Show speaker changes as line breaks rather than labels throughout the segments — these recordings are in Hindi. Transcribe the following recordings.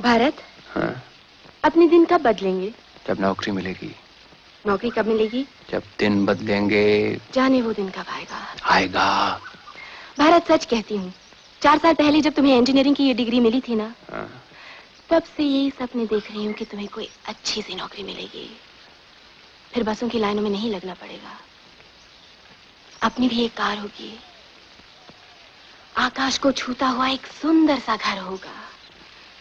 भारत?
हाँ।
अपने दिन कब बदलेंगे?
जब नौकरी मिलेगी।
नौकरी कब मिलेगी?
जब दिन बदलेंगे।
जाने वो दिन कब आएगा?
आएगा।
भारत सच कहती हूँ। चार साल पहले जब तुम्हें इंजीनियरिंग की ये डिग्री मिली थी ना
हाँ,
तब से यही सपने देख रही हूँ कि तुम्हें कोई अच्छी सी नौकरी मिलेगी। फिर बसों की लाइनों में नहीं लगना पड़ेगा। अपनी भी एक कार होगी। आकाश को छूता हुआ एक सुंदर सा घर होगा।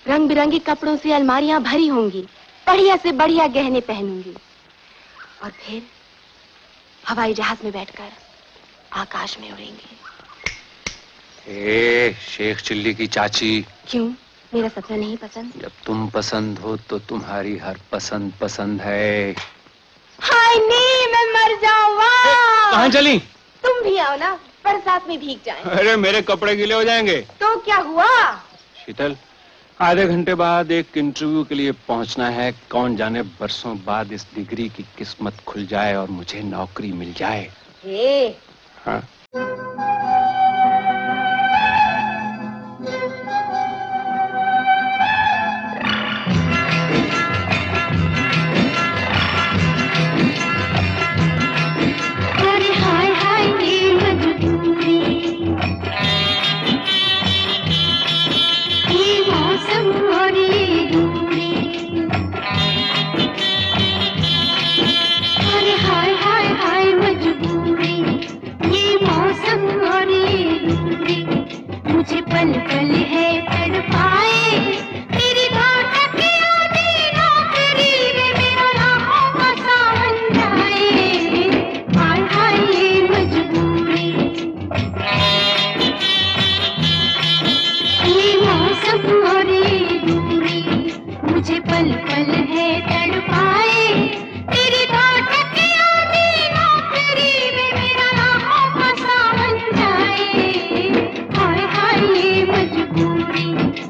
रंग बिरंगे कपड़ों से अलमारियाँ भरी होंगी। बढ़िया से बढ़िया गहने पहनूँगी। और फिर हवाई जहाज़ में बैठकर आकाश में उड़ेंगे।
ए शेख चिल्ली की चाची।
क्यों? मेरा सपना नहीं पसंद।
जब तुम पसंद हो तो तुम्हारी हर पसंद पसंद है।
हाय नहीं मैं मर जाऊँ वाह
कहाँ चली?
तुम भी आओ ना बरसात में भीग जाएँ।
अरे मेरे कपड़े गीले हो जाएँगे।
तो क्या हुआ?
शीतल आधे घंटे बाद एक इंटरव्यू के लिए पहुँचना है। कौन जाने बरसों बाद इस डिग्री की किस्मत खुल जाए और मुझे नौकरी मिल जाए।
हे।
हाँ।
तुझे पल पल है तड़पाए। तेरी दो टकियों की बन जाए। मजबूरी।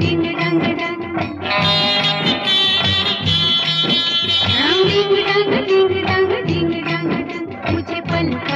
ding dang dang dang ding dang ding dang ding dang मुझे पल